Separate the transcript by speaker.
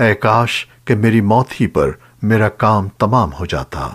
Speaker 1: اے کاش کہ میری موت ہی پر میرا کام تمام ہو جاتا۔